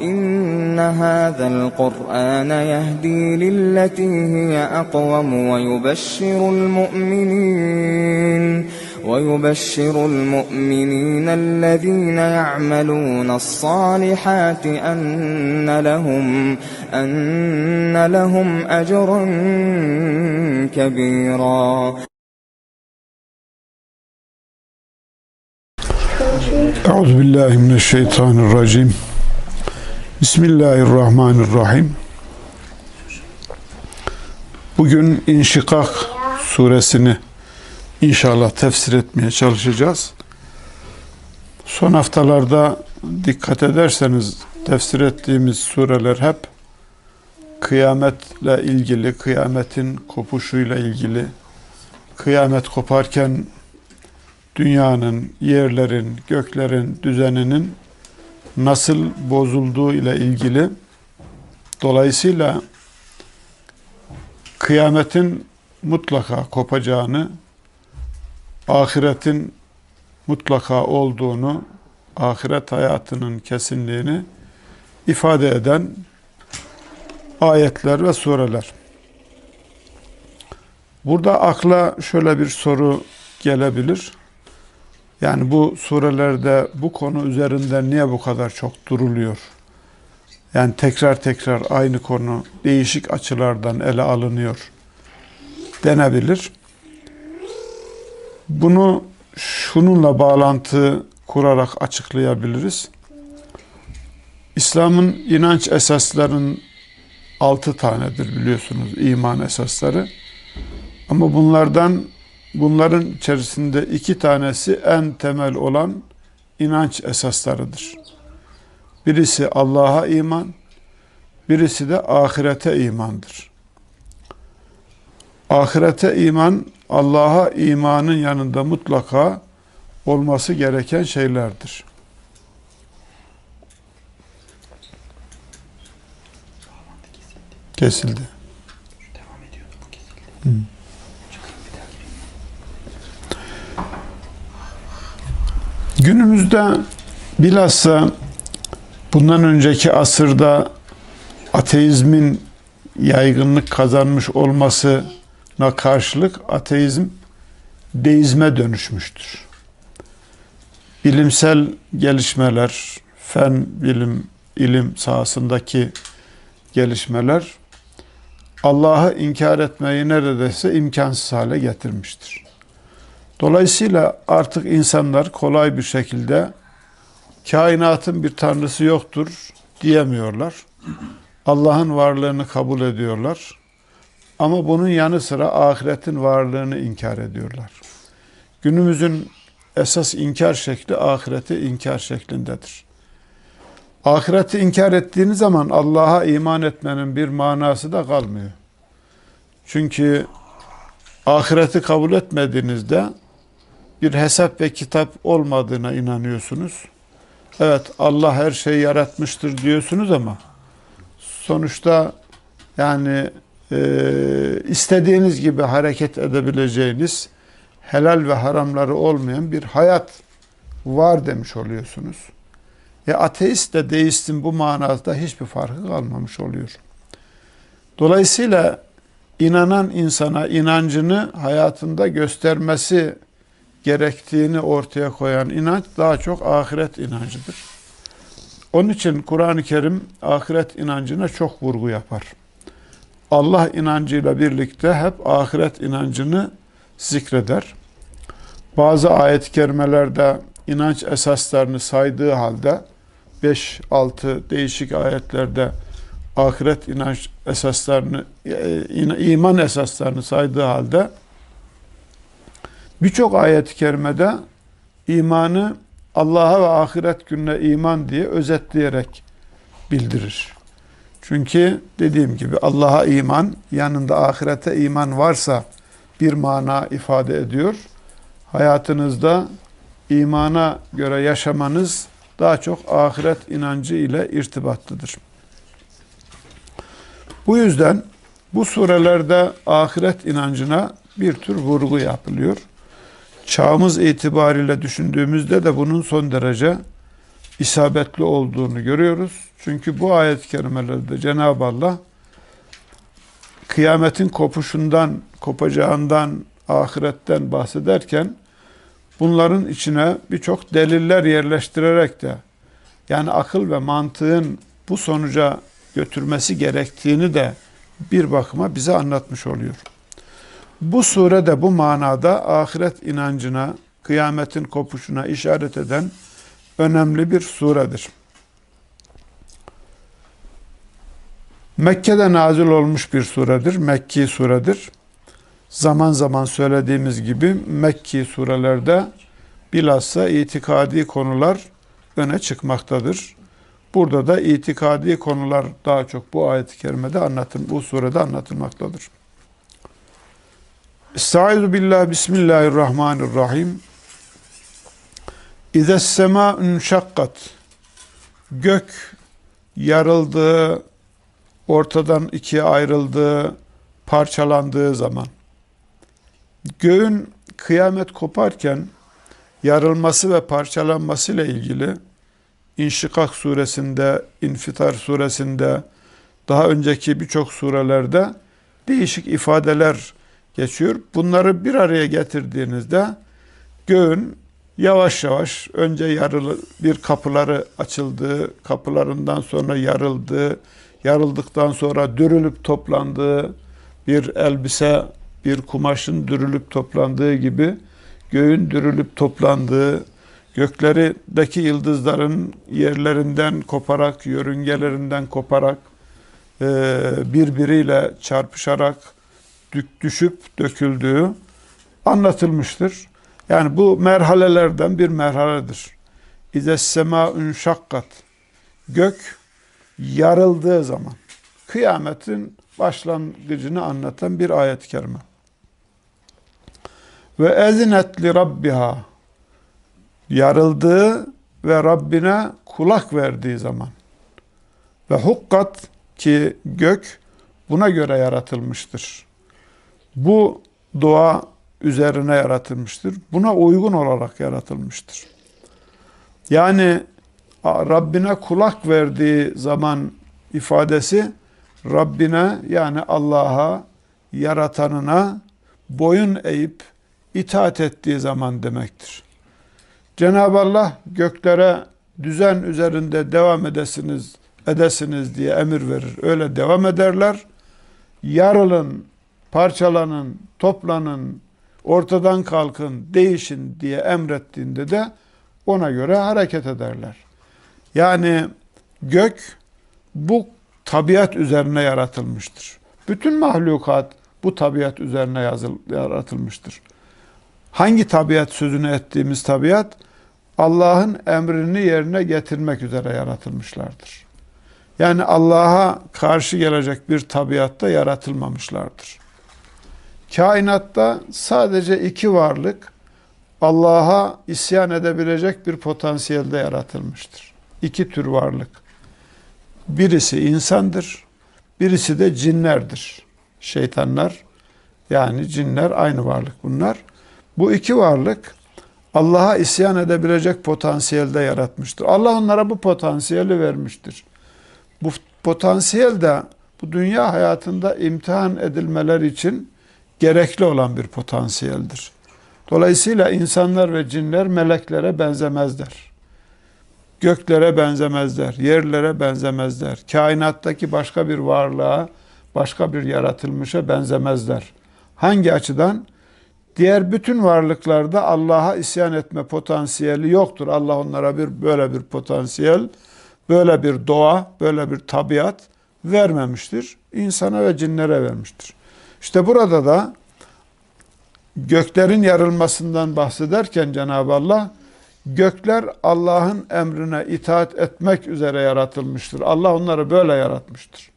إن هذا القرآن يهدي للتي هي أقوم ويبشر المؤمنين ويبشر المؤمنين الذين يعملون الصالحات أن لهم أن لهم أجرا كبيرا Euzu billahi mineşşeytanirracim. Bismillahirrahmanirrahim. Bugün İnşikak suresini inşallah tefsir etmeye çalışacağız. Son haftalarda dikkat ederseniz tefsir ettiğimiz sureler hep kıyametle ilgili, kıyametin kopuşuyla ilgili, kıyamet koparken dünyanın, yerlerin, göklerin düzeninin nasıl bozulduğu ile ilgili dolayısıyla kıyametin mutlaka kopacağını, ahiretin mutlaka olduğunu, ahiret hayatının kesinliğini ifade eden ayetler ve sureler. Burada akla şöyle bir soru gelebilir. Yani bu surelerde bu konu üzerinde niye bu kadar çok duruluyor? Yani tekrar tekrar aynı konu değişik açılardan ele alınıyor denebilir. Bunu şununla bağlantı kurarak açıklayabiliriz. İslam'ın inanç esaslarının altı tanedir biliyorsunuz iman esasları. Ama bunlardan Bunların içerisinde iki tanesi en temel olan inanç esaslarıdır. Birisi Allah'a iman, birisi de ahirete imandır. Ahirete iman, Allah'a imanın yanında mutlaka olması gereken şeylerdir. Kesildi. Devam ediyordu bu kesildi. Hı. Günümüzde bilhassa bundan önceki asırda ateizmin yaygınlık kazanmış olmasına karşılık ateizm deizme dönüşmüştür. Bilimsel gelişmeler, fen, bilim, ilim sahasındaki gelişmeler Allah'ı inkar etmeyi neredeyse imkansız hale getirmiştir. Dolayısıyla artık insanlar kolay bir şekilde kainatın bir tanrısı yoktur diyemiyorlar. Allah'ın varlığını kabul ediyorlar. Ama bunun yanı sıra ahiretin varlığını inkar ediyorlar. Günümüzün esas inkar şekli ahireti inkar şeklindedir. Ahireti inkar ettiğiniz zaman Allah'a iman etmenin bir manası da kalmıyor. Çünkü ahireti kabul etmediğinizde bir hesap ve kitap olmadığına inanıyorsunuz. Evet Allah her şeyi yaratmıştır diyorsunuz ama sonuçta yani e, istediğiniz gibi hareket edebileceğiniz helal ve haramları olmayan bir hayat var demiş oluyorsunuz. Ya ateist de deistin bu manada hiçbir farkı kalmamış oluyor. Dolayısıyla inanan insana inancını hayatında göstermesi gerektiğini ortaya koyan inanç daha çok ahiret inancıdır. Onun için Kur'an-ı Kerim ahiret inancına çok vurgu yapar. Allah inancıyla birlikte hep ahiret inancını zikreder. Bazı ayet-i kerimelerde inanç esaslarını saydığı halde 5-6 değişik ayetlerde ahiret inanç esaslarını iman esaslarını saydığı halde Birçok ayet-i kerimede imanı Allah'a ve ahiret gününe iman diye özetleyerek bildirir. Çünkü dediğim gibi Allah'a iman yanında ahirete iman varsa bir mana ifade ediyor. Hayatınızda imana göre yaşamanız daha çok ahiret inancı ile irtibatlıdır. Bu yüzden bu surelerde ahiret inancına bir tür vurgu yapılıyor çağımız itibariyle düşündüğümüzde de bunun son derece isabetli olduğunu görüyoruz. Çünkü bu ayet-i kerimelerde Cenab-ı Allah kıyametin kopuşundan, kopacağından, ahiretten bahsederken bunların içine birçok deliller yerleştirerek de yani akıl ve mantığın bu sonuca götürmesi gerektiğini de bir bakıma bize anlatmış oluyor. Bu surede bu manada ahiret inancına, kıyametin kopuşuna işaret eden önemli bir suredir. Mekke'de nazil olmuş bir suredir. Mekki suredir. Zaman zaman söylediğimiz gibi Mekki surelerde bilhassa itikadi konular öne çıkmaktadır. Burada da itikadi konular daha çok bu ayet-i kerimede anlatın, bu surede anlatılmaktadır. Estaizu billah bismillahirrahmanirrahim. İzes sema şakkat. Gök yarıldığı, ortadan ikiye ayrıldığı, parçalandığı zaman. Göğün kıyamet koparken yarılması ve parçalanması ile ilgili İnşikak suresinde, İnfitar suresinde, daha önceki birçok surelerde değişik ifadeler geçiyor. Bunları bir araya getirdiğinizde göğün yavaş yavaş önce yarılı bir kapıları açıldığı, kapılarından sonra yarıldığı, yarıldıktan sonra dürülüp toplandığı bir elbise, bir kumaşın dürülüp toplandığı gibi göğün dürülüp toplandığı, göklerdeki yıldızların yerlerinden koparak, yörüngelerinden koparak, birbiriyle çarpışarak düşüp döküldüğü anlatılmıştır. Yani bu merhalelerden bir merhaledir. İze sema şakkat. Gök yarıldığı zaman kıyametin başlangıcını anlatan bir ayet-i kerime. Ve ezinet li rabbiha yarıldığı ve Rabbine kulak verdiği zaman ve hukkat ki gök buna göre yaratılmıştır. Bu dua üzerine yaratılmıştır. Buna uygun olarak yaratılmıştır. Yani Rabbine kulak verdiği zaman ifadesi Rabbine yani Allah'a, yaratanına boyun eğip itaat ettiği zaman demektir. Cenab-ı Allah göklere düzen üzerinde devam edesiniz, edesiniz diye emir verir. Öyle devam ederler. Yarılın, parçalanın, toplanın, ortadan kalkın, değişin diye emrettiğinde de ona göre hareket ederler. Yani gök bu tabiat üzerine yaratılmıştır. Bütün mahlukat bu tabiat üzerine yazıl, yaratılmıştır. Hangi tabiat sözünü ettiğimiz tabiat? Allah'ın emrini yerine getirmek üzere yaratılmışlardır. Yani Allah'a karşı gelecek bir tabiatta yaratılmamışlardır. Kainatta sadece iki varlık Allah'a isyan edebilecek bir potansiyelde yaratılmıştır. İki tür varlık. Birisi insandır, birisi de cinlerdir. Şeytanlar yani cinler aynı varlık bunlar. Bu iki varlık Allah'a isyan edebilecek potansiyelde yaratmıştır. Allah onlara bu potansiyeli vermiştir. Bu potansiyel de bu dünya hayatında imtihan edilmeler için gerekli olan bir potansiyeldir. Dolayısıyla insanlar ve cinler meleklere benzemezler. Göklere benzemezler, yerlere benzemezler. Kainattaki başka bir varlığa, başka bir yaratılmışa benzemezler. Hangi açıdan? Diğer bütün varlıklarda Allah'a isyan etme potansiyeli yoktur. Allah onlara bir böyle bir potansiyel, böyle bir doğa, böyle bir tabiat vermemiştir. İnsana ve cinlere vermiştir. İşte burada da göklerin yarılmasından bahsederken Cenab-ı Allah gökler Allah'ın emrine itaat etmek üzere yaratılmıştır. Allah onları böyle yaratmıştır.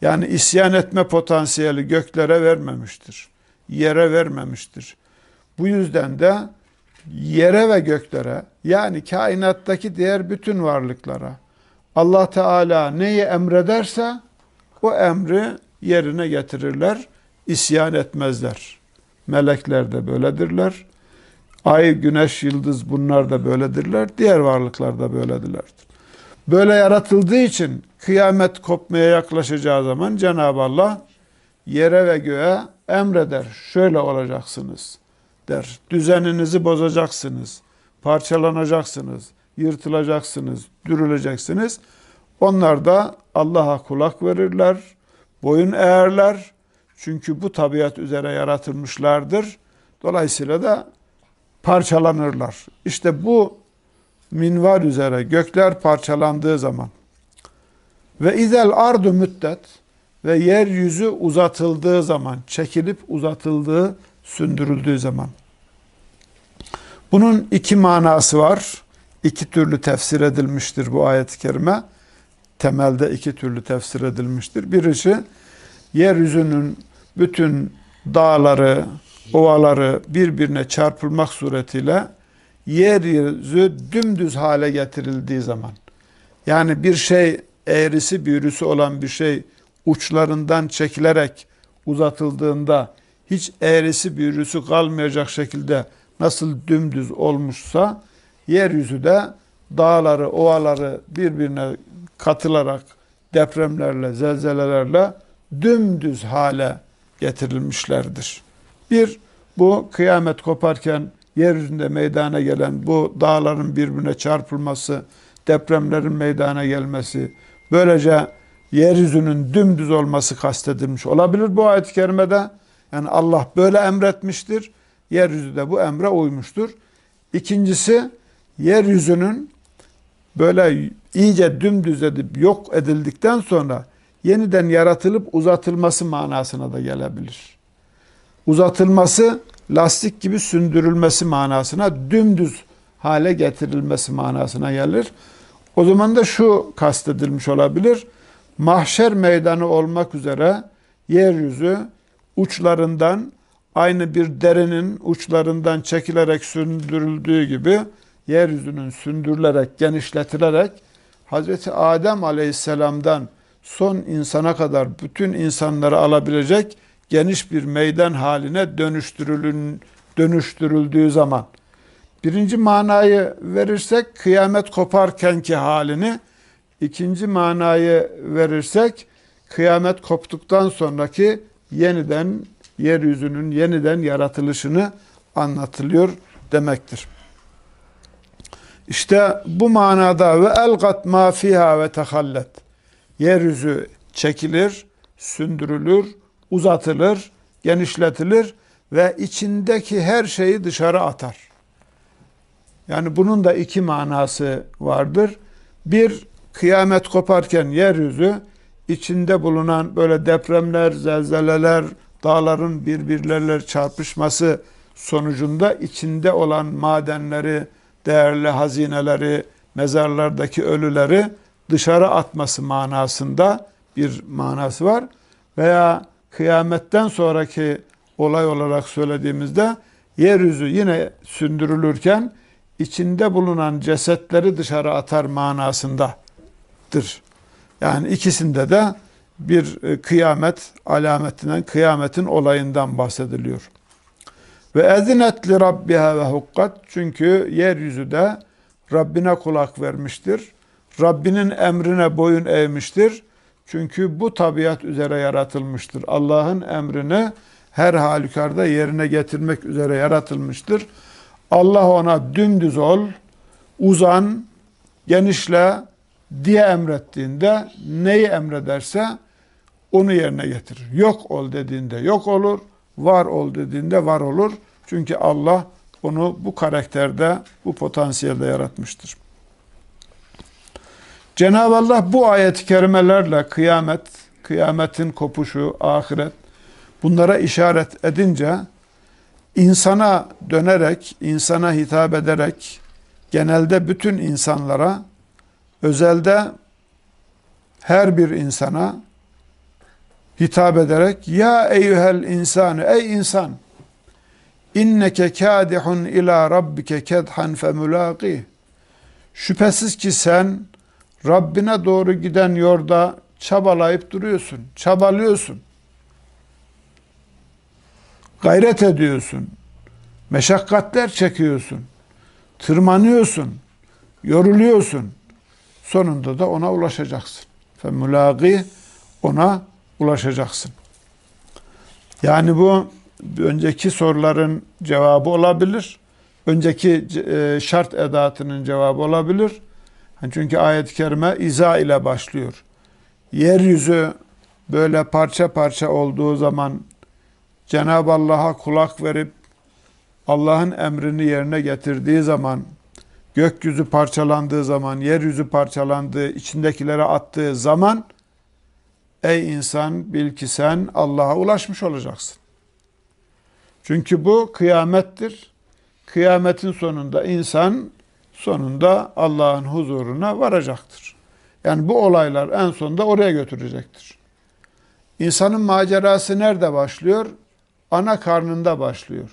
Yani isyan etme potansiyeli göklere vermemiştir yere vermemiştir. Bu yüzden de yere ve göklere yani kainattaki diğer bütün varlıklara Allah Teala neyi emrederse o emri yerine getirirler, isyan etmezler. Melekler de böyledirler. Ay, güneş, yıldız bunlar da böyledirler. Diğer varlıklar da böyledirler. Böyle yaratıldığı için kıyamet kopmaya yaklaşacağı zaman Cenab-ı Allah yere ve göğe emreder. Şöyle olacaksınız der. Düzeninizi bozacaksınız. Parçalanacaksınız. Yırtılacaksınız. Dürüleceksiniz. Onlar da Allah'a kulak verirler. Boyun eğerler. Çünkü bu tabiat üzere yaratılmışlardır. Dolayısıyla da parçalanırlar. İşte bu minvar üzere gökler parçalandığı zaman ve izel ardu müddet ve yeryüzü uzatıldığı zaman, çekilip uzatıldığı, sündürüldüğü zaman. Bunun iki manası var. İki türlü tefsir edilmiştir bu ayet-i kerime. Temelde iki türlü tefsir edilmiştir. Birisi yeryüzünün bütün dağları, ovaları birbirine çarpılmak suretiyle yeryüzü dümdüz hale getirildiği zaman yani bir şey eğrisi büğrüsü olan bir şey uçlarından çekilerek uzatıldığında hiç eğrisi büğrüsü kalmayacak şekilde nasıl dümdüz olmuşsa yeryüzü de dağları, ovaları birbirine katılarak depremlerle, zelzelelerle dümdüz hale getirilmişlerdir. Bir, bu kıyamet koparken yeryüzünde meydana gelen bu dağların birbirine çarpılması, depremlerin meydana gelmesi, böylece yeryüzünün dümdüz olması kastedilmiş olabilir bu ayet-i kerimede. Yani Allah böyle emretmiştir. Yeryüzü de bu emre uymuştur. İkincisi yeryüzünün böyle iyice dümdüz edip yok edildikten sonra yeniden yaratılıp uzatılması manasına da gelebilir. Uzatılması lastik gibi sündürülmesi manasına, dümdüz hale getirilmesi manasına gelir. O zaman da şu kastedilmiş olabilir. Mahşer meydanı olmak üzere yeryüzü uçlarından aynı bir derinin uçlarından çekilerek sündürüldüğü gibi yeryüzünün sündürülerek, genişletilerek Hz. Adem Aleyhisselam'dan son insana kadar bütün insanları alabilecek geniş bir meydan haline dönüştürülün, dönüştürüldüğü zaman birinci manayı verirsek kıyamet koparkenki halini ikinci manayı verirsek kıyamet koptuktan sonraki yeniden yeryüzünün yeniden yaratılışını anlatılıyor demektir. İşte bu manada ve elgat ma fiha ve tehallet. Yeryüzü çekilir, sündürülür, uzatılır, genişletilir ve içindeki her şeyi dışarı atar. Yani bunun da iki manası vardır. Bir, kıyamet koparken yeryüzü içinde bulunan böyle depremler, zelzeleler, dağların birbirlerle çarpışması sonucunda içinde olan madenleri, değerli hazineleri, mezarlardaki ölüleri dışarı atması manasında bir manası var. Veya kıyametten sonraki olay olarak söylediğimizde yeryüzü yine sündürülürken içinde bulunan cesetleri dışarı atar manasındadır. Yani ikisinde de bir e, kıyamet alametinden, kıyametin olayından bahsediliyor. Ve ezinet li rabbiha ve hukkat çünkü yeryüzü de Rabbine kulak vermiştir. Rabbinin emrine boyun eğmiştir. Çünkü bu tabiat üzere yaratılmıştır. Allah'ın emrini her halükarda yerine getirmek üzere yaratılmıştır. Allah ona dümdüz ol, uzan, genişle diye emrettiğinde neyi emrederse onu yerine getirir. Yok ol dediğinde yok olur, var ol dediğinde var olur. Çünkü Allah onu bu karakterde, bu potansiyelde yaratmıştır. Cenab-ı Allah bu ayet-i kerimelerle kıyamet, kıyametin kopuşu, ahiret bunlara işaret edince insana dönerek, insana hitap ederek genelde bütün insanlara, özelde her bir insana hitap ederek ya eyyuhel insanı ey insan inneke kadihun ila rabbike kedhan femulaqih şüphesiz ki sen Rabbine doğru giden yolda çabalayıp duruyorsun, çabalıyorsun. Gayret ediyorsun. Meşakkatler çekiyorsun. Tırmanıyorsun. Yoruluyorsun. Sonunda da ona ulaşacaksın. Femulagi ona ulaşacaksın. Yani bu önceki soruların cevabı olabilir. Önceki e, şart edatının cevabı olabilir. Çünkü ayet-i kerime iza ile başlıyor. Yeryüzü böyle parça parça olduğu zaman Cenab-ı Allah'a kulak verip Allah'ın emrini yerine getirdiği zaman gökyüzü parçalandığı zaman, yeryüzü parçalandığı, içindekilere attığı zaman ey insan bil ki sen Allah'a ulaşmış olacaksın. Çünkü bu kıyamettir. Kıyametin sonunda insan sonunda Allah'ın huzuruna varacaktır. Yani bu olaylar en sonunda oraya götürecektir. İnsanın macerası nerede başlıyor? Ana karnında başlıyor.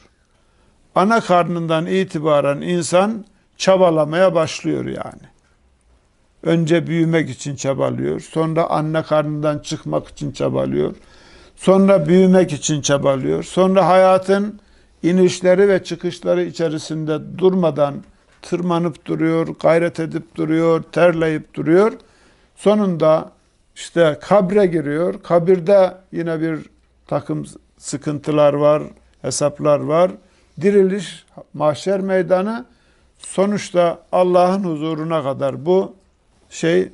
Ana karnından itibaren insan çabalamaya başlıyor yani. Önce büyümek için çabalıyor. Sonra anne karnından çıkmak için çabalıyor. Sonra büyümek için çabalıyor. Sonra hayatın inişleri ve çıkışları içerisinde durmadan tırmanıp duruyor, gayret edip duruyor, terleyip duruyor. Sonunda işte kabre giriyor. Kabirde yine bir takım sıkıntılar var, hesaplar var. Diriliş, mahşer meydanı sonuçta Allah'ın huzuruna kadar bu şey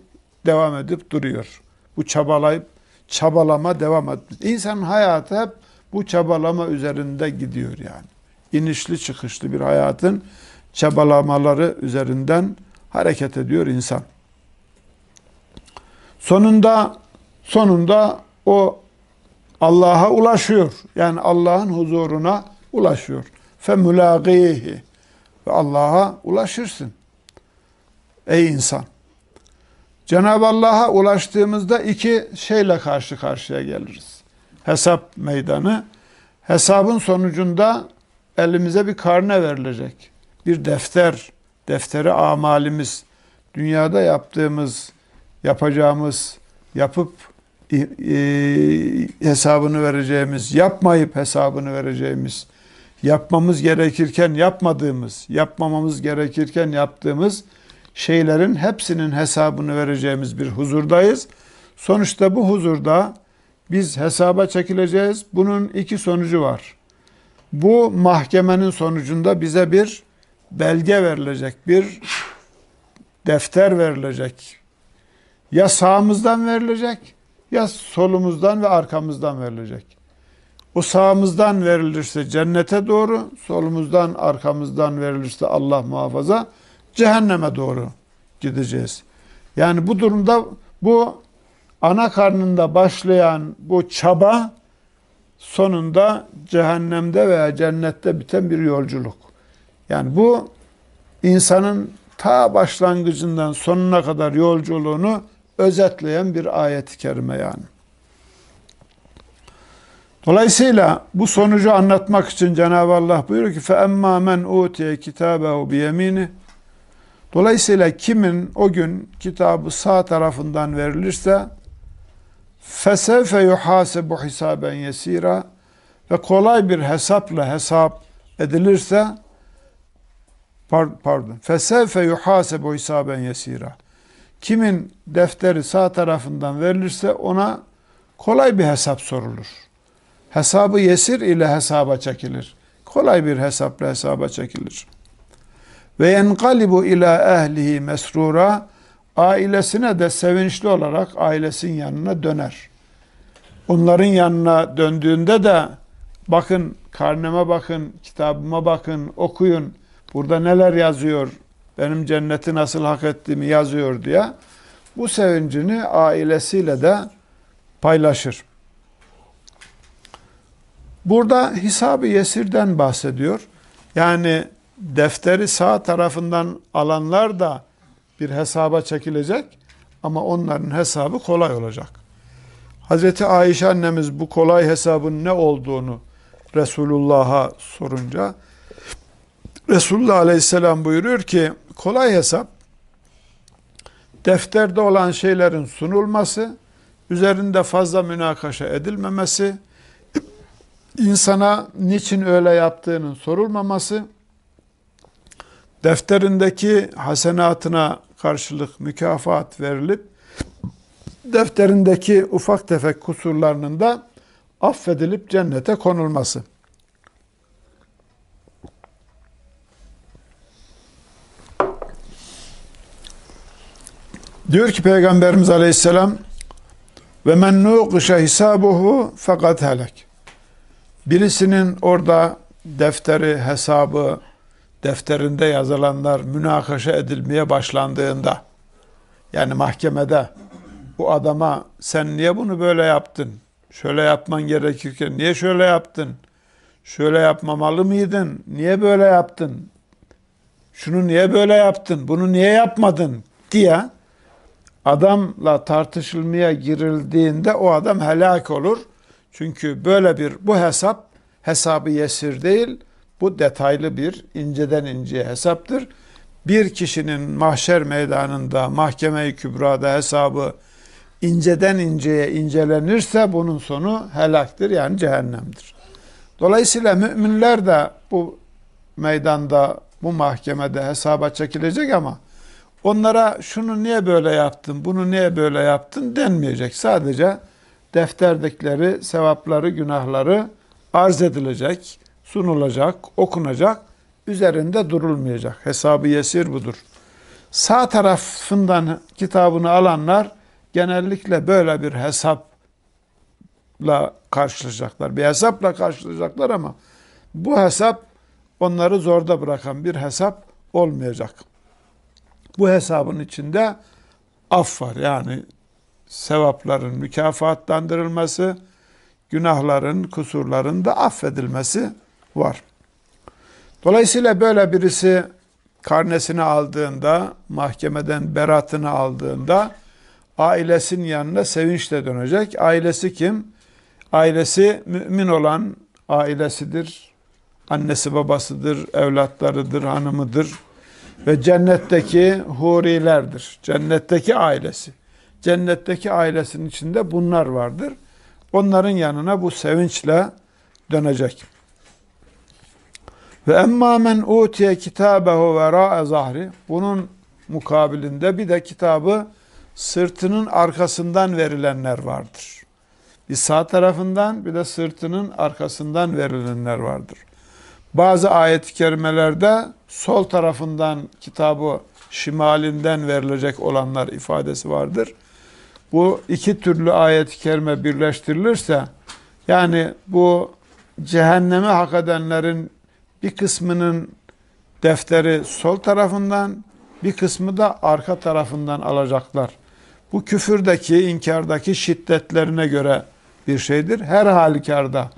devam edip duruyor. Bu çabalayıp çabalama devam ediyor. İnsanın hayatı hep bu çabalama üzerinde gidiyor yani. İnişli çıkışlı bir hayatın çabalamaları üzerinden hareket ediyor insan. Sonunda sonunda o Allah'a ulaşıyor. Yani Allah'ın huzuruna ulaşıyor. Femulagihi ve Allah'a ulaşırsın. Ey insan. Cenab-ı Allah'a ulaştığımızda iki şeyle karşı karşıya geliriz. Hesap meydanı. Hesabın sonucunda elimize bir karne verilecek. Bir defter, defteri amalimiz, dünyada yaptığımız, yapacağımız, yapıp e, hesabını vereceğimiz, yapmayıp hesabını vereceğimiz, yapmamız gerekirken yapmadığımız, yapmamamız gerekirken yaptığımız şeylerin hepsinin hesabını vereceğimiz bir huzurdayız. Sonuçta bu huzurda biz hesaba çekileceğiz. Bunun iki sonucu var. Bu mahkemenin sonucunda bize bir belge verilecek, bir defter verilecek. Ya sağımızdan verilecek ya solumuzdan ve arkamızdan verilecek. O sağımızdan verilirse cennete doğru, solumuzdan arkamızdan verilirse Allah muhafaza cehenneme doğru gideceğiz. Yani bu durumda bu ana karnında başlayan bu çaba sonunda cehennemde veya cennette biten bir yolculuk. Yani bu insanın ta başlangıcından sonuna kadar yolculuğunu özetleyen bir ayet-i kerime yani. Dolayısıyla bu sonucu anlatmak için Cenab-ı Allah buyuruyor ki فَاَمَّا مَنْ اُوْتِيَ كِتَابَهُ بِيَم۪ينِ Dolayısıyla kimin o gün kitabı sağ tarafından verilirse فَسَوْفَ يُحَاسَبُ حِسَابًا يَس۪يرًا ve kolay bir hesapla hesap edilirse pardon, pardon. Fesefe yuhasebu hisaben yesira. Kimin defteri sağ tarafından verilirse ona kolay bir hesap sorulur. Hesabı yesir ile hesaba çekilir. Kolay bir hesapla hesaba çekilir. Ve yenkalibu ila ehlihi mesrura ailesine de sevinçli olarak ailesinin yanına döner. Onların yanına döndüğünde de bakın karneme bakın, kitabıma bakın, okuyun. Burada neler yazıyor, benim cenneti nasıl hak ettiğimi yazıyor diye bu sevincini ailesiyle de paylaşır. Burada hesabı yesirden bahsediyor. Yani defteri sağ tarafından alanlar da bir hesaba çekilecek ama onların hesabı kolay olacak. Hazreti Ayşe annemiz bu kolay hesabın ne olduğunu Resulullah'a sorunca Resulullah Aleyhisselam buyuruyor ki kolay hesap defterde olan şeylerin sunulması, üzerinde fazla münakaşa edilmemesi, insana niçin öyle yaptığının sorulmaması, defterindeki hasenatına karşılık mükafat verilip, defterindeki ufak tefek kusurlarının da affedilip cennete konulması. Diyor ki Peygamberimiz Aleyhisselam ve men nuqişe hisabuhu fakat helek. Birisinin orada defteri, hesabı, defterinde yazılanlar münakaşa edilmeye başlandığında yani mahkemede bu adama sen niye bunu böyle yaptın? Şöyle yapman gerekirken niye şöyle yaptın? Şöyle yapmamalı mıydın? Niye böyle yaptın? Şunu niye böyle yaptın? Bunu niye yapmadın? diye adamla tartışılmaya girildiğinde o adam helak olur. Çünkü böyle bir bu hesap hesabı yesir değil, bu detaylı bir inceden inceye hesaptır. Bir kişinin mahşer meydanında, mahkeme-i kübrada hesabı inceden inceye incelenirse bunun sonu helaktır yani cehennemdir. Dolayısıyla müminler de bu meydanda, bu mahkemede hesaba çekilecek ama onlara şunu niye böyle yaptın, bunu niye böyle yaptın denmeyecek. Sadece defterdekileri, sevapları, günahları arz edilecek, sunulacak, okunacak, üzerinde durulmayacak. Hesabı yesir budur. Sağ tarafından kitabını alanlar genellikle böyle bir hesapla karşılayacaklar. Bir hesapla karşılayacaklar ama bu hesap onları zorda bırakan bir hesap olmayacak. Bu hesabın içinde af var. Yani sevapların mükafatlandırılması, günahların, kusurların da affedilmesi var. Dolayısıyla böyle birisi karnesini aldığında, mahkemeden beratını aldığında ailesinin yanına sevinçle dönecek. Ailesi kim? Ailesi mümin olan ailesidir. Annesi babasıdır, evlatlarıdır, hanımıdır ve cennetteki hurilerdir. Cennetteki ailesi. Cennetteki ailesinin içinde bunlar vardır. Onların yanına bu sevinçle dönecek. Ve emma men utiye kitabehu vera zahri. Bunun mukabilinde bir de kitabı sırtının arkasından verilenler vardır. Bir sağ tarafından bir de sırtının arkasından verilenler vardır. Bazı ayet-i kerimelerde sol tarafından kitabı şimalinden verilecek olanlar ifadesi vardır. Bu iki türlü ayet-i kerime birleştirilirse yani bu cehenneme hak edenlerin bir kısmının defteri sol tarafından bir kısmı da arka tarafından alacaklar. Bu küfürdeki, inkardaki şiddetlerine göre bir şeydir. Her halükarda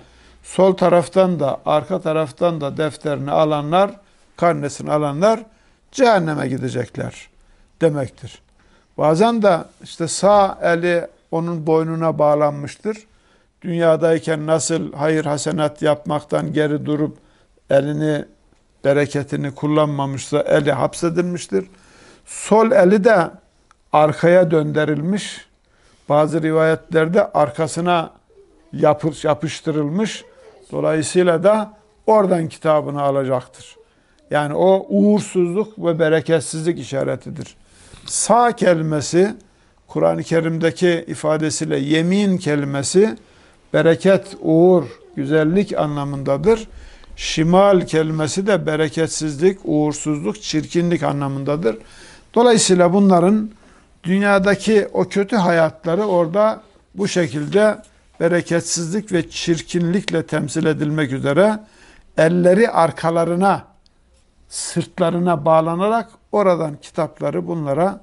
sol taraftan da arka taraftan da defterini alanlar, karnesini alanlar cehenneme gidecekler demektir. Bazen de işte sağ eli onun boynuna bağlanmıştır. Dünyadayken nasıl hayır hasenat yapmaktan geri durup elini bereketini kullanmamışsa eli hapsedilmiştir. Sol eli de arkaya döndürülmüş. Bazı rivayetlerde arkasına yapış, yapıştırılmış. Dolayısıyla da oradan kitabını alacaktır. Yani o uğursuzluk ve bereketsizlik işaretidir. Sağ kelimesi Kur'an-ı Kerim'deki ifadesiyle yemin kelimesi bereket, uğur, güzellik anlamındadır. Şimal kelimesi de bereketsizlik, uğursuzluk, çirkinlik anlamındadır. Dolayısıyla bunların dünyadaki o kötü hayatları orada bu şekilde bereketsizlik ve çirkinlikle temsil edilmek üzere elleri arkalarına, sırtlarına bağlanarak oradan kitapları bunlara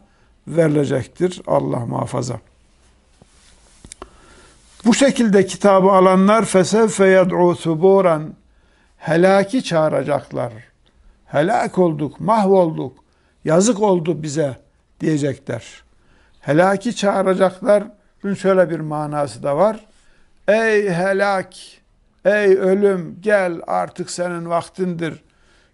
verilecektir. Allah muhafaza. Bu şekilde kitabı alanlar fesevfe yed'u suburan helaki çağıracaklar. Helak olduk, mahvolduk, yazık oldu bize diyecekler. Helaki çağıracaklar. Şöyle bir manası da var. Ey helak, ey ölüm gel artık senin vaktindir.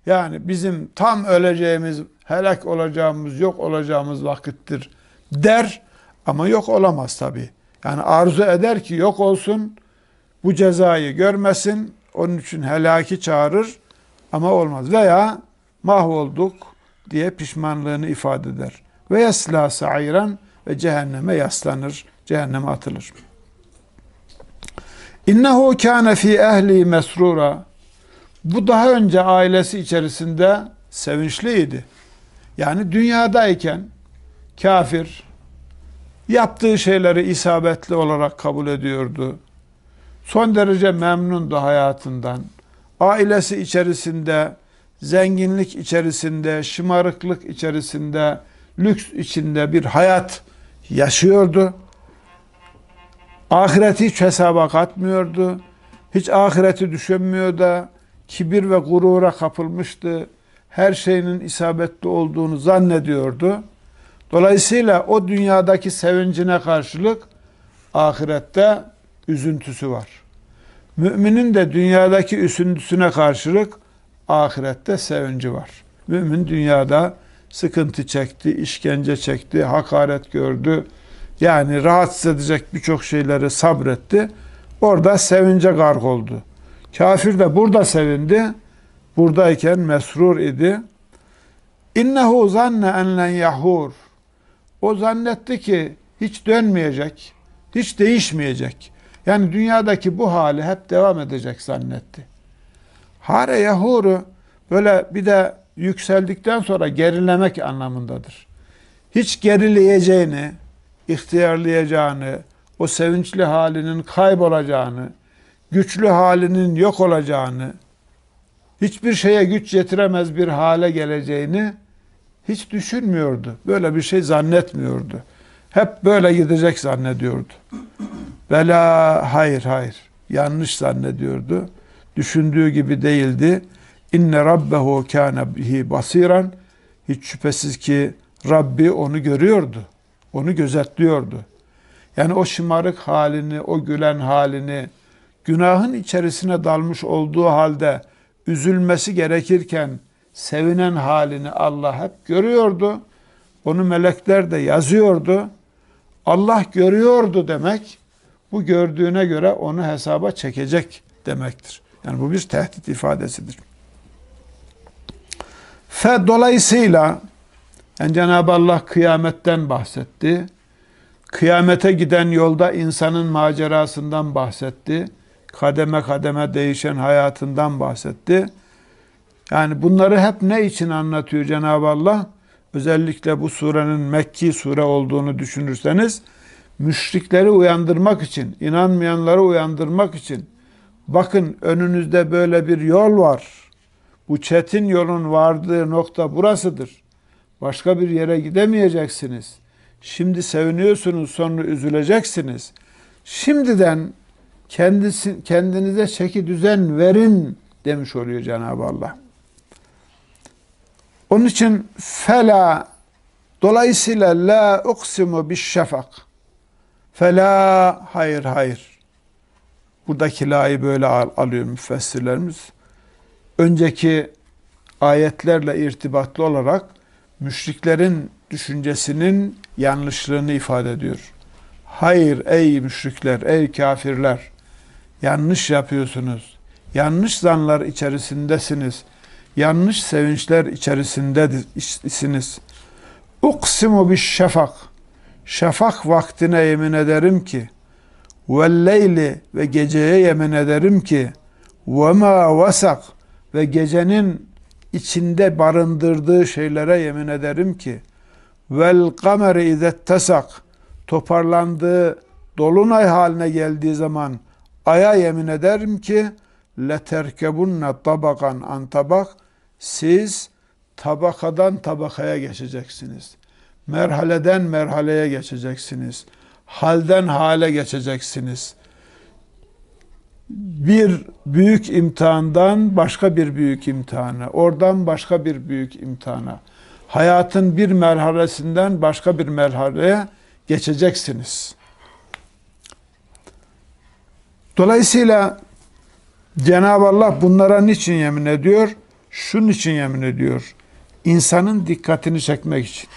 Yani bizim tam öleceğimiz, helak olacağımız, yok olacağımız vakittir der ama yok olamaz tabi. Yani arzu eder ki yok olsun. bu cezayı görmesin, onun için helaki çağırır ama olmaz. Veya mahvolduk diye pişmanlığını ifade eder. Ve yasla sa'iran ve cehenneme yaslanır, cehenneme atılır. İnnehu kâne fî ehli mesrura. Bu daha önce ailesi içerisinde sevinçliydi. Yani dünyadayken kafir yaptığı şeyleri isabetli olarak kabul ediyordu. Son derece memnundu hayatından. Ailesi içerisinde, zenginlik içerisinde, şımarıklık içerisinde, lüks içinde bir hayat yaşıyordu. Ahireti hiç hesaba katmıyordu. Hiç ahireti düşünmüyordu. Kibir ve gurura kapılmıştı. Her şeyinin isabetli olduğunu zannediyordu. Dolayısıyla o dünyadaki sevincine karşılık ahirette üzüntüsü var. Müminin de dünyadaki üzüntüsüne karşılık ahirette sevinci var. Mümin dünyada sıkıntı çekti, işkence çekti, hakaret gördü. Yani rahatsız edecek birçok şeyleri sabretti. Orada sevince gark oldu. Kafir de burada sevindi. Buradayken mesrur idi. İnnehu zanne en len yahur. O zannetti ki hiç dönmeyecek, hiç değişmeyecek. Yani dünyadaki bu hali hep devam edecek zannetti. Hare yahuru böyle bir de yükseldikten sonra gerilemek anlamındadır. Hiç gerileyeceğini, ihtiyarlayacağını, o sevinçli halinin kaybolacağını, güçlü halinin yok olacağını, hiçbir şeye güç yetiremez bir hale geleceğini hiç düşünmüyordu. Böyle bir şey zannetmiyordu. Hep böyle gidecek zannediyordu. Bela hayır hayır. Yanlış zannediyordu. Düşündüğü gibi değildi. İnne rabbehu kâne bihi basiran. Hiç şüphesiz ki Rabbi onu görüyordu. Onu gözetliyordu. Yani o şımarık halini, o gülen halini, günahın içerisine dalmış olduğu halde üzülmesi gerekirken sevinen halini Allah hep görüyordu. Onu melekler de yazıyordu. Allah görüyordu demek, bu gördüğüne göre onu hesaba çekecek demektir. Yani bu bir tehdit ifadesidir. Fe dolayısıyla yani Cenab-ı Allah kıyametten bahsetti. Kıyamete giden yolda insanın macerasından bahsetti. Kademe kademe değişen hayatından bahsetti. Yani bunları hep ne için anlatıyor Cenab-ı Allah? Özellikle bu surenin Mekki sure olduğunu düşünürseniz müşrikleri uyandırmak için, inanmayanları uyandırmak için bakın önünüzde böyle bir yol var. Bu çetin yolun vardığı nokta burasıdır. Başka bir yere gidemeyeceksiniz. Şimdi seviniyorsunuz sonra üzüleceksiniz. Şimdiden kendisi, kendinize çeki düzen verin demiş oluyor Cenab-ı Allah. Onun için fela dolayısıyla la uksimu bis şafak. Fela hayır hayır. Buradaki la'yı böyle al, alıyor müfessirlerimiz. Önceki ayetlerle irtibatlı olarak müşriklerin düşüncesinin yanlışlığını ifade ediyor. Hayır ey müşrikler, ey kafirler. Yanlış yapıyorsunuz. Yanlış zanlar içerisindesiniz. Yanlış sevinçler içerisindesiniz. Uksimu bis şafak. Şafak vaktine yemin ederim ki ve ve geceye yemin ederim ki ve ma vasak ve gecenin içinde barındırdığı şeylere yemin ederim ki vel kameri izettesak toparlandığı dolunay haline geldiği zaman aya yemin ederim ki leterkebunne tabakan an tabak siz tabakadan tabakaya geçeceksiniz. Merhaleden merhaleye geçeceksiniz. Halden hale geçeceksiniz. Bir büyük imtihandan başka bir büyük imtihana, oradan başka bir büyük imtihana, hayatın bir merhalesinden başka bir merhaleye geçeceksiniz. Dolayısıyla Cenab-ı Allah bunlara niçin yemin ediyor? Şunun için yemin ediyor. İnsanın dikkatini çekmek için.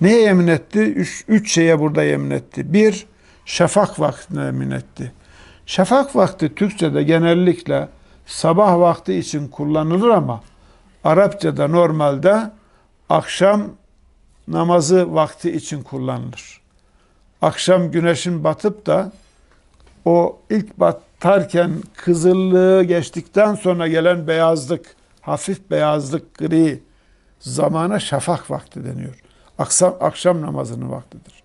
Neye yemin etti? Üç, üç şeye burada yemin etti. Bir, şafak vaktine yemin etti. Şafak vakti Türkçe'de genellikle sabah vakti için kullanılır ama Arapçada normalde akşam namazı vakti için kullanılır. Akşam güneşin batıp da o ilk batarken kızıllığı geçtikten sonra gelen beyazlık, hafif beyazlık, gri zamana şafak vakti deniyor. Akşam, akşam namazının vaktidir.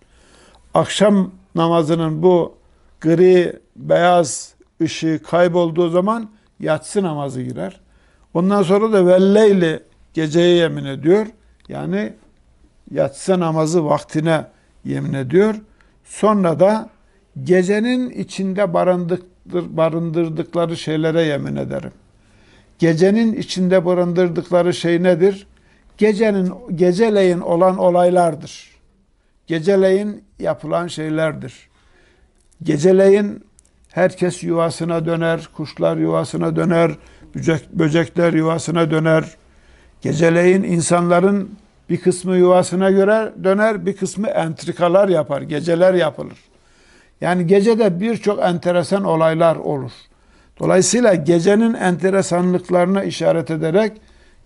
Akşam namazının bu gri, beyaz ışığı kaybolduğu zaman yatsı namazı girer. Ondan sonra da velleyli geceye yemin ediyor. Yani yatsı namazı vaktine yemin ediyor. Sonra da gecenin içinde barındıktır, barındırdıkları şeylere yemin ederim. Gecenin içinde barındırdıkları şey nedir? Gecenin geceleyin olan olaylardır. Geceleyin yapılan şeylerdir. Geceleyin herkes yuvasına döner, kuşlar yuvasına döner, böcek, böcekler yuvasına döner. Geceleyin insanların bir kısmı yuvasına göre döner, bir kısmı entrikalar yapar, geceler yapılır. Yani gecede birçok enteresan olaylar olur. Dolayısıyla gecenin enteresanlıklarına işaret ederek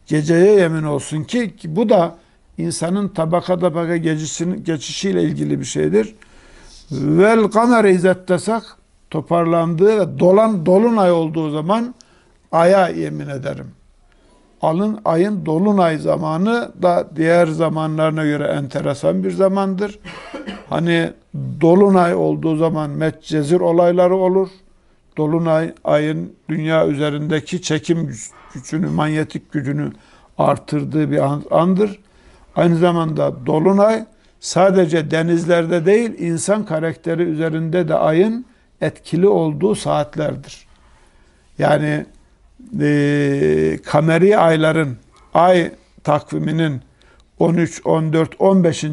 geceye yemin olsun ki, ki bu da insanın tabaka tabaka geçişiyle ilgili bir şeydir. Vel kamere izzettesak toparlandığı ve dolan dolunay olduğu zaman aya yemin ederim. Alın ayın dolunay zamanı da diğer zamanlarına göre enteresan bir zamandır. Hani dolunay olduğu zaman metcezir olayları olur. Dolunay ayın dünya üzerindeki çekim gücünü, manyetik gücünü artırdığı bir andır. Aynı zamanda dolunay sadece denizlerde değil insan karakteri üzerinde de ayın etkili olduğu saatlerdir. Yani e, kameri ayların ay takviminin 13, 14, 15.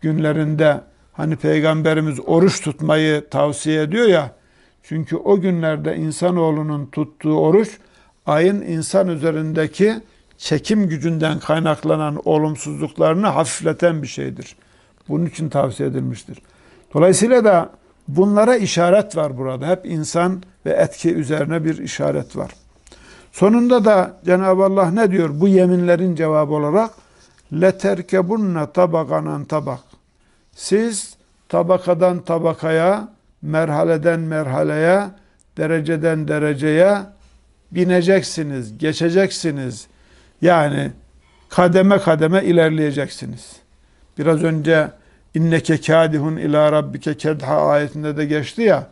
günlerinde hani peygamberimiz oruç tutmayı tavsiye ediyor ya çünkü o günlerde insanoğlunun tuttuğu oruç ayın insan üzerindeki çekim gücünden kaynaklanan olumsuzluklarını hafifleten bir şeydir. Bunun için tavsiye edilmiştir. Dolayısıyla da bunlara işaret var burada. Hep insan ve etki üzerine bir işaret var. Sonunda da Cenab-ı Allah ne diyor bu yeminlerin cevabı olarak? Leterkebunne tabakanan tabak. Siz tabakadan tabakaya, merhaleden merhaleye, dereceden dereceye bineceksiniz, geçeceksiniz. Yani kademe kademe ilerleyeceksiniz. Biraz önce inneke kadihun ila rabbike kedha ayetinde de geçti ya.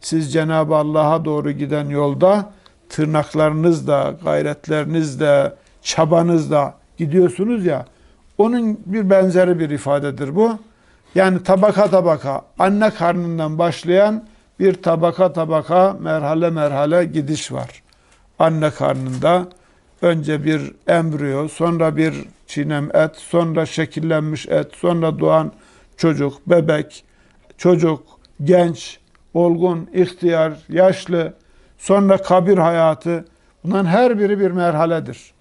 Siz Cenab-ı Allah'a doğru giden yolda tırnaklarınızla, gayretlerinizle, çabanızla gidiyorsunuz ya. Onun bir benzeri bir ifadedir bu. Yani tabaka tabaka anne karnından başlayan bir tabaka tabaka merhale merhale gidiş var. Anne karnında önce bir embriyo, sonra bir çiğnem et, sonra şekillenmiş et, sonra doğan çocuk, bebek, çocuk, genç, olgun, ihtiyar, yaşlı, sonra kabir hayatı. Bunların her biri bir merhaledir.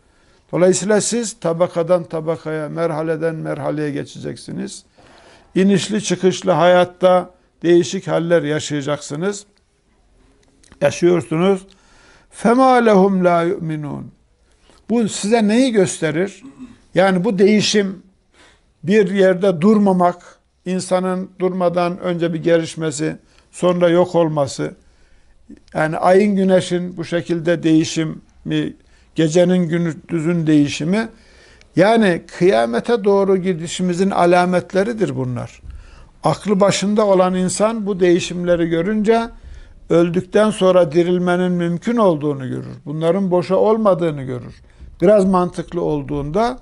Dolayısıyla siz tabakadan tabakaya, merhaleden merhaleye geçeceksiniz. İnişli çıkışlı hayatta değişik haller yaşayacaksınız. Yaşıyorsunuz. فَمَا لَهُمْ لَا يُؤْمِنُونَ bu size neyi gösterir? Yani bu değişim bir yerde durmamak, insanın durmadan önce bir gelişmesi, sonra yok olması, yani ayın güneşin bu şekilde değişimi, gecenin gündüzün değişimi, yani kıyamete doğru gidişimizin alametleridir bunlar. Aklı başında olan insan bu değişimleri görünce öldükten sonra dirilmenin mümkün olduğunu görür. Bunların boşa olmadığını görür Biraz mantıklı olduğunda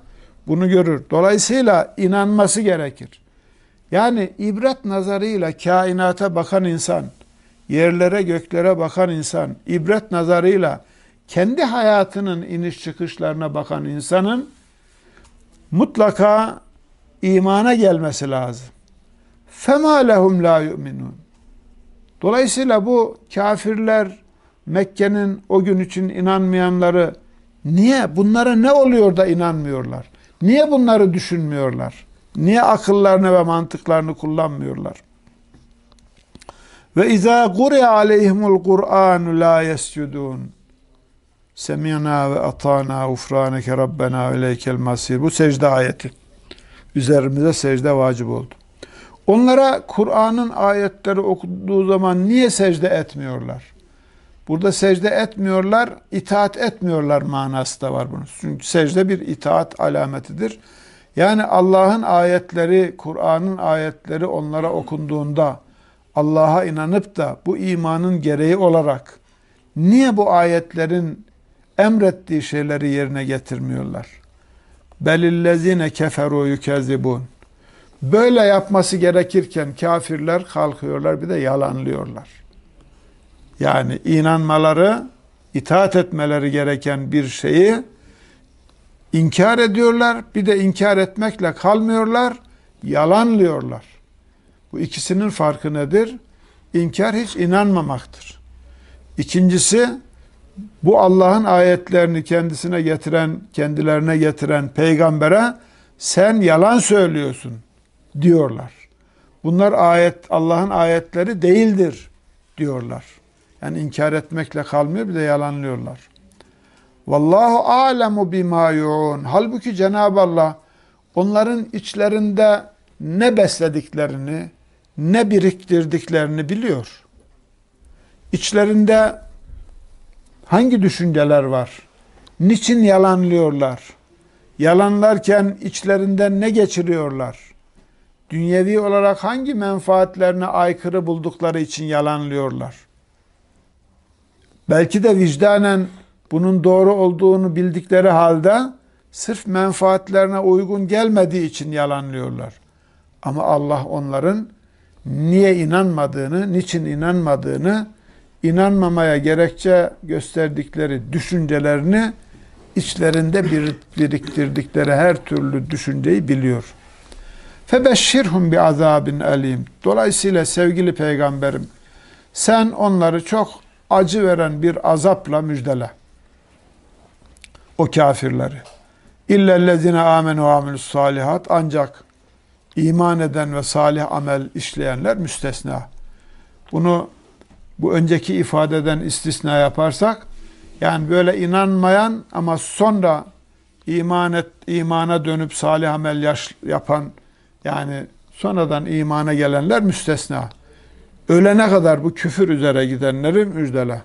bunu görür. Dolayısıyla inanması gerekir. Yani ibret nazarıyla kainata bakan insan, yerlere göklere bakan insan, ibret nazarıyla kendi hayatının iniş çıkışlarına bakan insanın mutlaka imana gelmesi lazım. فَمَا لَهُمْ لَا يُؤْمِنُونَ Dolayısıyla bu kafirler Mekke'nin o gün için inanmayanları niye bunlara ne oluyor da inanmıyorlar? Niye bunları düşünmüyorlar? Niye akıllarını ve mantıklarını kullanmıyorlar? Ve izâ guri'a aleyhimul Kur'anu la yescudun. Semina ve atana ufraneke rabbena ileykel masir. Bu secde ayeti. Üzerimize secde vacip oldu. Onlara Kur'an'ın ayetleri okuduğu zaman niye secde etmiyorlar? Burada secde etmiyorlar, itaat etmiyorlar manası da var bunun. Çünkü secde bir itaat alametidir. Yani Allah'ın ayetleri, Kur'an'ın ayetleri onlara okunduğunda Allah'a inanıp da bu imanın gereği olarak niye bu ayetlerin emrettiği şeyleri yerine getirmiyorlar? Belillezine keferu yukezibun. Böyle yapması gerekirken kafirler kalkıyorlar bir de yalanlıyorlar. Yani inanmaları, itaat etmeleri gereken bir şeyi inkar ediyorlar. Bir de inkar etmekle kalmıyorlar, yalanlıyorlar. Bu ikisinin farkı nedir? İnkar hiç inanmamaktır. İkincisi bu Allah'ın ayetlerini kendisine getiren, kendilerine getiren peygambere sen yalan söylüyorsun diyorlar. Bunlar ayet Allah'ın ayetleri değildir diyorlar. Yani inkar etmekle kalmıyor bir de yalanlıyorlar. Vallahu alemu bima yuun. Halbuki Cenab-ı Allah onların içlerinde ne beslediklerini, ne biriktirdiklerini biliyor. İçlerinde hangi düşünceler var? Niçin yalanlıyorlar? Yalanlarken içlerinden ne geçiriyorlar? Dünyevi olarak hangi menfaatlerine aykırı buldukları için yalanlıyorlar? Belki de vicdanen bunun doğru olduğunu bildikleri halde sırf menfaatlerine uygun gelmediği için yalanlıyorlar. Ama Allah onların niye inanmadığını, niçin inanmadığını, inanmamaya gerekçe gösterdikleri düşüncelerini içlerinde biriktirdikleri her türlü düşünceyi biliyor. Febeşşirhum bi azabin alim. Dolayısıyla sevgili peygamberim sen onları çok acı veren bir azapla müjdele. O kafirleri. İllellezine amenu amilus salihat ancak iman eden ve salih amel işleyenler müstesna. Bunu bu önceki ifadeden istisna yaparsak yani böyle inanmayan ama sonra iman et, imana dönüp salih amel yaş, yapan yani sonradan imana gelenler müstesna. Ölene kadar bu küfür üzere gidenleri müjdele.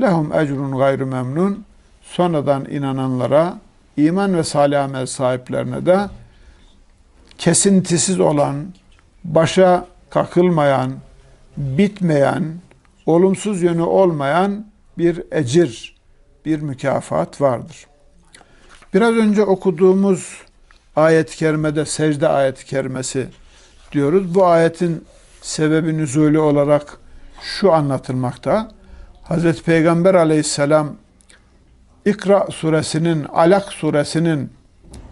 Lehum ecrun gayru memnun. Sonradan inananlara, iman ve salih amel sahiplerine de kesintisiz olan, başa kakılmayan, bitmeyen, olumsuz yönü olmayan bir ecir, bir mükafat vardır. Biraz önce okuduğumuz ayet-i kerimede secde ayet-i kerimesi diyoruz. Bu ayetin sebebi nüzulü olarak şu anlatılmakta. Hazreti Peygamber aleyhisselam İkra suresinin, Alak suresinin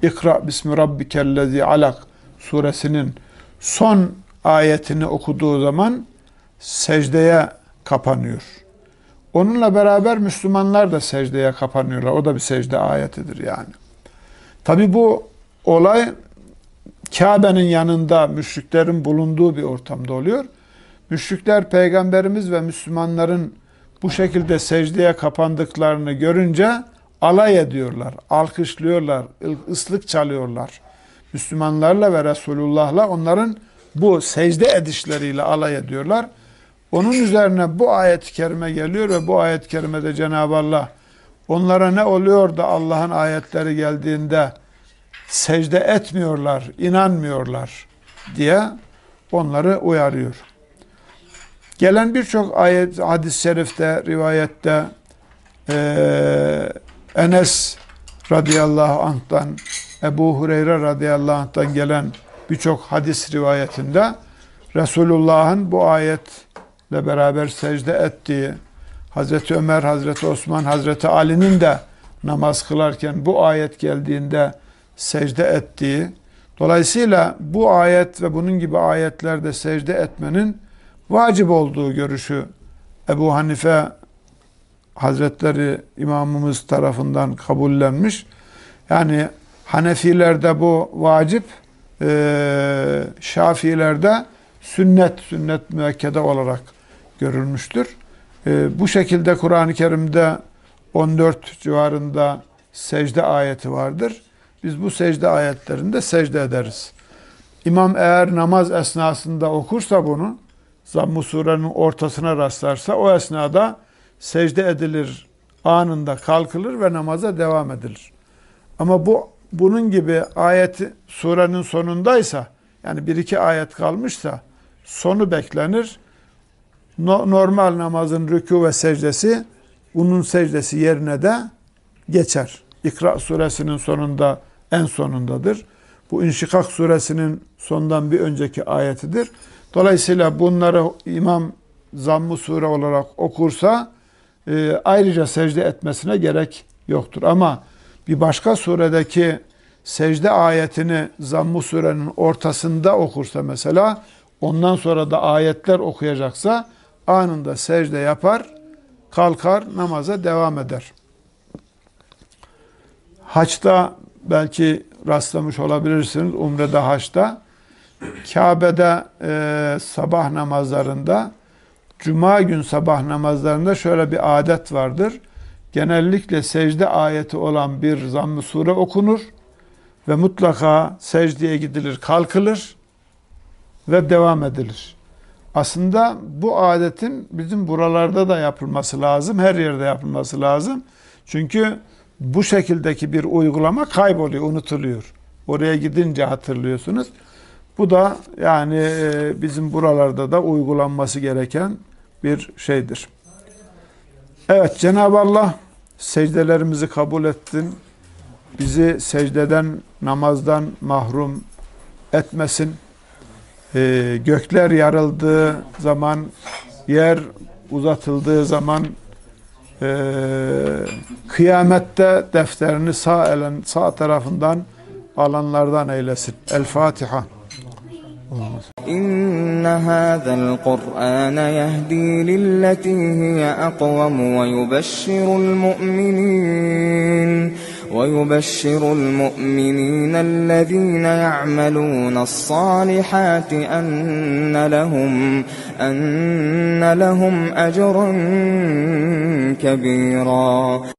İkra bismi rabbikellezi alak suresinin son ayetini okuduğu zaman secdeye kapanıyor. Onunla beraber Müslümanlar da secdeye kapanıyorlar. O da bir secde ayetidir yani. Tabi bu olay Kabe'nin yanında müşriklerin bulunduğu bir ortamda oluyor. Müşrikler peygamberimiz ve Müslümanların bu şekilde secdeye kapandıklarını görünce alay ediyorlar, alkışlıyorlar, ıslık çalıyorlar. Müslümanlarla ve Resulullah'la onların bu secde edişleriyle alay ediyorlar. Onun üzerine bu ayet-i kerime geliyor ve bu ayet-i kerimede Cenab-ı Allah onlara ne oluyor da Allah'ın ayetleri geldiğinde secde etmiyorlar, inanmıyorlar diye onları uyarıyor. Gelen birçok ayet, hadis-i şerifte, rivayette e, Enes radıyallahu anh'tan, Ebu Hureyre radıyallahu anh'tan gelen birçok hadis rivayetinde Resulullah'ın bu ayetle beraber secde ettiği, Hazreti Ömer, Hazreti Osman, Hazreti Ali'nin de namaz kılarken bu ayet geldiğinde secde ettiği, dolayısıyla bu ayet ve bunun gibi ayetlerde secde etmenin vacip olduğu görüşü Ebu Hanife Hazretleri imamımız tarafından kabullenmiş. Yani Hanefilerde bu vacip, Şafilerde sünnet, sünnet müekkede olarak görülmüştür. Bu şekilde Kur'an-ı Kerim'de 14 civarında secde ayeti vardır. Biz bu secde ayetlerinde secde ederiz. İmam eğer namaz esnasında okursa bunu, Zamm-ı surenin ortasına rastlarsa o esnada secde edilir, anında kalkılır ve namaza devam edilir. Ama bu bunun gibi ayeti surenin sonundaysa, yani bir iki ayet kalmışsa sonu beklenir. No- normal namazın rükû ve secdesi bunun secdesi yerine de geçer. İkra suresinin sonunda en sonundadır. Bu İnşikak suresinin sondan bir önceki ayetidir. Dolayısıyla bunları imam zamm-ı sure olarak okursa e, ayrıca secde etmesine gerek yoktur. Ama bir başka suredeki secde ayetini zamm-ı surenin ortasında okursa mesela ondan sonra da ayetler okuyacaksa anında secde yapar, kalkar, namaza devam eder. Haçta belki rastlamış olabilirsiniz. Umre'de, haçta. Kabe'de e, sabah namazlarında, Cuma gün sabah namazlarında şöyle bir adet vardır. Genellikle secde ayeti olan bir zamm-ı sure okunur ve mutlaka secdeye gidilir, kalkılır ve devam edilir. Aslında bu adetin bizim buralarda da yapılması lazım, her yerde yapılması lazım. Çünkü bu şekildeki bir uygulama kayboluyor, unutuluyor. Oraya gidince hatırlıyorsunuz. Bu da yani e, bizim buralarda da uygulanması gereken bir şeydir. Evet Cenab-ı Allah secdelerimizi kabul ettin. Bizi secdeden, namazdan mahrum etmesin. Ee, gökler yarıldığı zaman, yer uzatıldığı zaman e, kıyamette defterini sağ elen, sağ tarafından alanlardan eylesin. El Fatiha. إن هذا القرآن يهدي للتي هي أقوم ويبشر المؤمنين ويبشر المؤمنين الذين يعملون الصالحات أن لهم أن لهم أجرا كبيرا.